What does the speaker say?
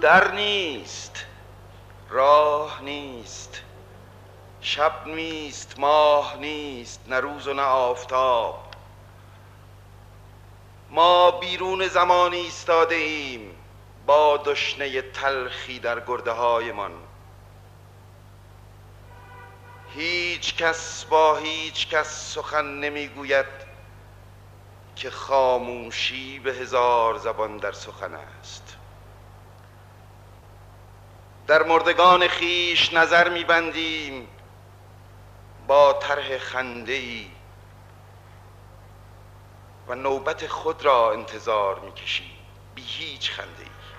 در نیست راه نیست شب نیست ماه نیست نه روز و نه آفتاب. ما بیرون زمانی ایستاده ایم با دشنه تلخی در گرده هایمان هیچ کس با هیچ کس سخن نمی‌گوید که خاموشی به هزار زبان در سخن است. در مردگان خیش نظر میبندیم. با طرح خنده ای و نوبت خود را انتظار می‌کشیم. بی هیچ خنده ای